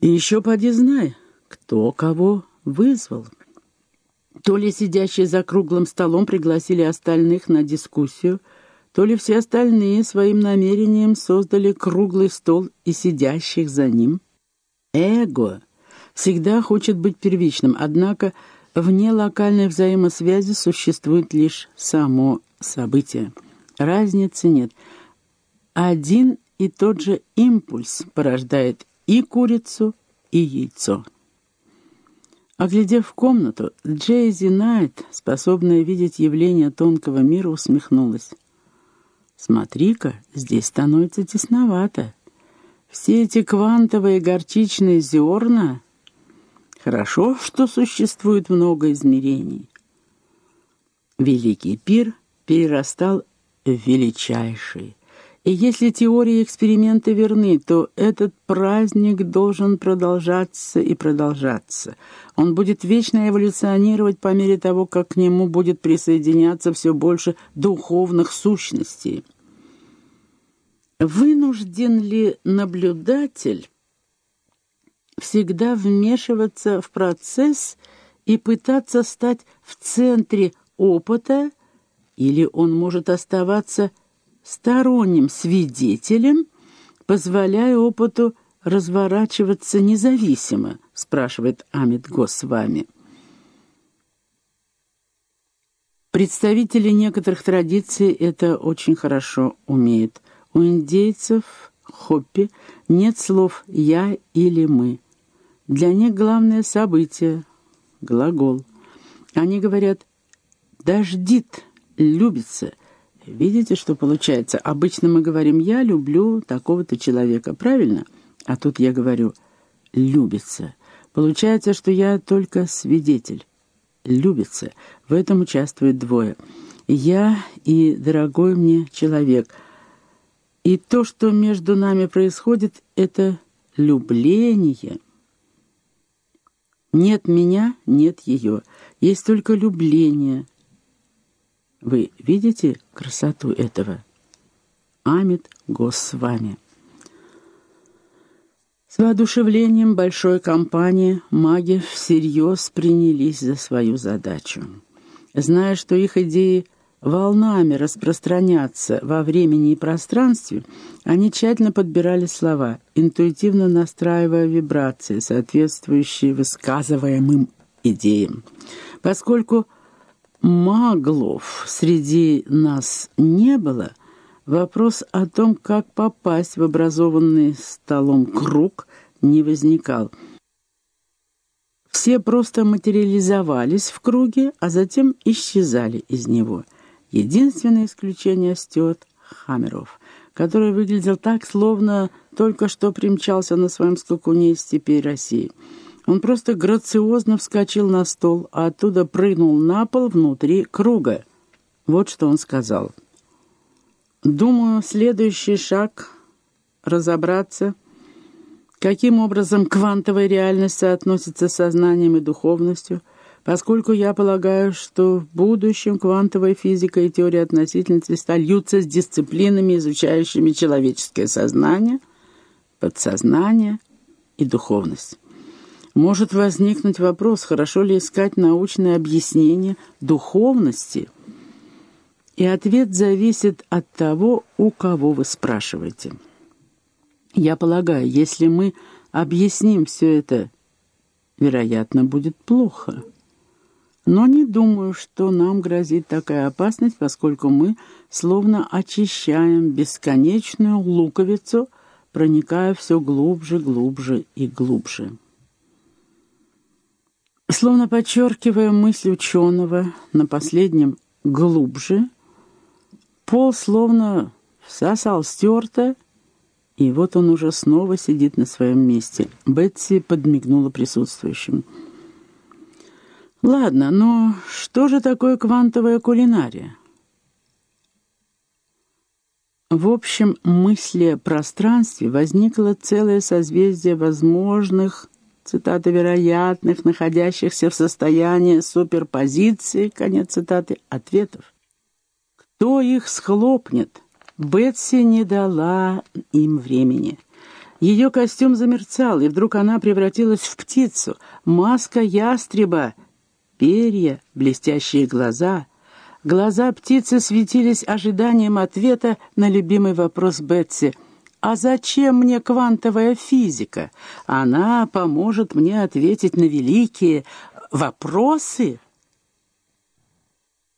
И еще поди знай, кто кого вызвал. То ли сидящие за круглым столом пригласили остальных на дискуссию, то ли все остальные своим намерением создали круглый стол и сидящих за ним. Эго всегда хочет быть первичным, однако вне локальной взаимосвязи существует лишь само событие. Разницы нет. Один и тот же импульс порождает и курицу, и яйцо. Оглядев комнату, Джейзи Найт, способная видеть явления тонкого мира, усмехнулась. «Смотри-ка, здесь становится тесновато. Все эти квантовые горчичные зерна... Хорошо, что существует много измерений». Великий пир перерастал в величайший. И если теории эксперимента верны, то этот праздник должен продолжаться и продолжаться. Он будет вечно эволюционировать по мере того, как к нему будет присоединяться все больше духовных сущностей. Вынужден ли наблюдатель всегда вмешиваться в процесс и пытаться стать в центре опыта, или он может оставаться сторонним свидетелем, позволяя опыту разворачиваться независимо, спрашивает Амит Госвами. Представители некоторых традиций это очень хорошо умеют. У индейцев, хоппи, нет слов «я» или «мы». Для них главное событие, глагол. Они говорят «дождит», «любится», Видите, что получается? Обычно мы говорим «я люблю такого-то человека», правильно? А тут я говорю «любится». Получается, что я только свидетель. Любится. В этом участвуют двое. Я и дорогой мне человек. И то, что между нами происходит, это любление. Нет меня, нет ее. Есть только любление — вы видите красоту этого? Амит Госвами. С воодушевлением большой компании маги всерьез принялись за свою задачу. Зная, что их идеи волнами распространятся во времени и пространстве, они тщательно подбирали слова, интуитивно настраивая вибрации, соответствующие высказываемым идеям. Поскольку маглов среди нас не было, вопрос о том, как попасть в образованный столом круг, не возникал. Все просто материализовались в круге, а затем исчезали из него. Единственное исключение Стюарт Хаммеров, который выглядел так, словно только что примчался на своем скакуне из степей России — он просто грациозно вскочил на стол, а оттуда прыгнул на пол внутри круга. Вот что он сказал. «Думаю, следующий шаг — разобраться, каким образом квантовая реальность соотносится с сознанием и духовностью, поскольку я полагаю, что в будущем квантовая физика и теория относительности стольются с дисциплинами, изучающими человеческое сознание, подсознание и духовность». Может возникнуть вопрос, хорошо ли искать научное объяснение духовности, и ответ зависит от того, у кого вы спрашиваете. Я полагаю, если мы объясним все это, вероятно, будет плохо. Но не думаю, что нам грозит такая опасность, поскольку мы словно очищаем бесконечную луковицу, проникая все глубже, глубже и глубже. Словно подчеркивая мысль ученого на последнем «глубже», пол словно всосал стерто, и вот он уже снова сидит на своем месте. Бетси подмигнула присутствующим. «Ладно, но что же такое квантовая кулинария?» В общем мысли о пространстве возникло целое созвездие возможных цитата, вероятных, находящихся в состоянии суперпозиции, конец цитаты, ответов. Кто их схлопнет? Бетси не дала им времени. Ее костюм замерцал, и вдруг она превратилась в птицу. Маска ястреба, перья, блестящие глаза. Глаза птицы светились ожиданием ответа на любимый вопрос Бетси. «А зачем мне квантовая физика? Она поможет мне ответить на великие вопросы».